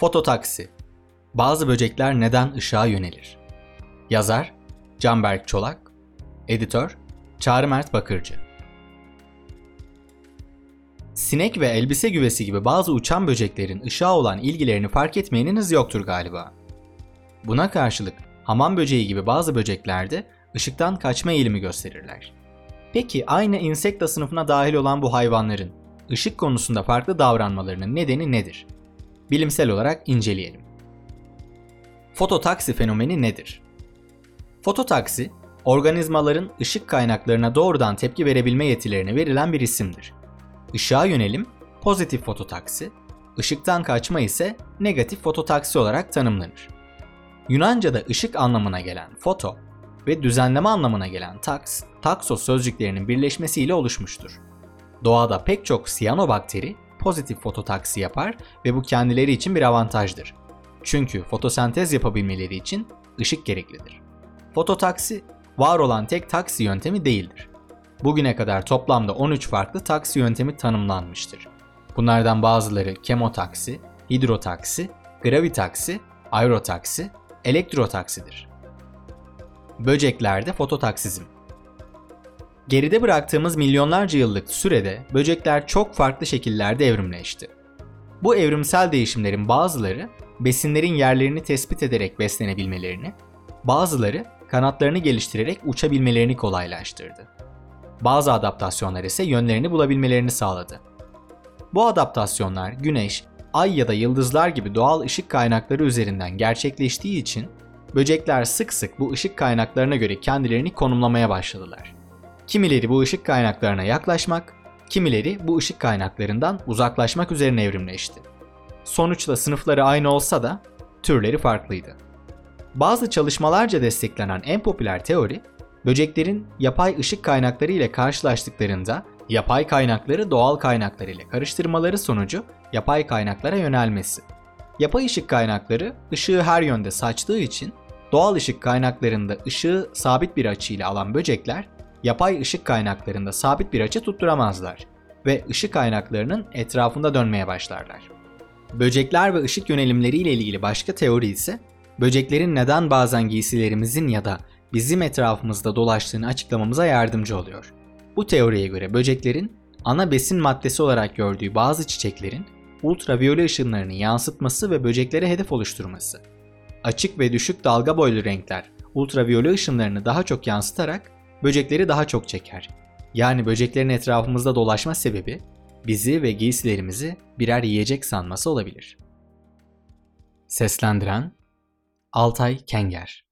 Fototaksi Bazı böcekler neden ışığa yönelir? Yazar Canberk Çolak Editör Çağrı Mert Bakırcı Sinek ve elbise güvesi gibi bazı uçan böceklerin ışığa olan ilgilerini fark etmeyeniniz yoktur galiba. Buna karşılık hamam böceği gibi bazı böceklerde ışıktan kaçma eğilimi gösterirler. Peki aynı insekta sınıfına dahil olan bu hayvanların ışık konusunda farklı davranmalarının nedeni nedir? Bilimsel olarak inceleyelim. Fototaksi fenomeni nedir? Fototaksi, organizmaların ışık kaynaklarına doğrudan tepki verebilme yetilerine verilen bir isimdir. Işığa yönelim pozitif fototaksi, ışıktan kaçma ise negatif fototaksi olarak tanımlanır. Yunanca'da ışık anlamına gelen foto ve düzenleme anlamına gelen taks, taksos sözcüklerinin birleşmesiyle oluşmuştur. Doğada pek çok siyanobakteri pozitif fototaksi yapar ve bu kendileri için bir avantajdır. Çünkü fotosentez yapabilmeleri için ışık gereklidir. Fototaksi, var olan tek taksi yöntemi değildir. Bugüne kadar toplamda 13 farklı taksi yöntemi tanımlanmıştır. Bunlardan bazıları kemotaksi, hidrotaksi, gravitaksi, aerotaksi, elektrotaksidir. Böceklerde fototaksizm Geride bıraktığımız milyonlarca yıllık sürede böcekler çok farklı şekillerde evrimleşti. Bu evrimsel değişimlerin bazıları besinlerin yerlerini tespit ederek beslenebilmelerini, bazıları kanatlarını geliştirerek uçabilmelerini kolaylaştırdı. Bazı adaptasyonlar ise yönlerini bulabilmelerini sağladı. Bu adaptasyonlar güneş, ay ya da yıldızlar gibi doğal ışık kaynakları üzerinden gerçekleştiği için böcekler sık sık bu ışık kaynaklarına göre kendilerini konumlamaya başladılar. Kimileri bu ışık kaynaklarına yaklaşmak, kimileri bu ışık kaynaklarından uzaklaşmak üzerine evrimleşti. Sonuçta sınıfları aynı olsa da türleri farklıydı. Bazı çalışmalarca desteklenen en popüler teori, böceklerin yapay ışık kaynakları ile karşılaştıklarında yapay kaynakları doğal kaynaklar ile karıştırmaları sonucu yapay kaynaklara yönelmesi. Yapay ışık kaynakları ışığı her yönde saçtığı için doğal ışık kaynaklarında ışığı sabit bir açıyla alan böcekler yapay ışık kaynaklarında sabit bir açı tutturamazlar ve ışık kaynaklarının etrafında dönmeye başlarlar. Böcekler ve ışık yönelimleriyle ilgili başka teori ise böceklerin neden bazen giysilerimizin ya da bizim etrafımızda dolaştığını açıklamamıza yardımcı oluyor. Bu teoriye göre böceklerin ana besin maddesi olarak gördüğü bazı çiçeklerin ultraviyole ışınlarını yansıtması ve böceklere hedef oluşturması. Açık ve düşük dalga boylu renkler ultraviyole ışınlarını daha çok yansıtarak böcekleri daha çok çeker. Yani böceklerin etrafımızda dolaşma sebebi bizi ve giysilerimizi birer yiyecek sanması olabilir. Seslendiren Altay Kenger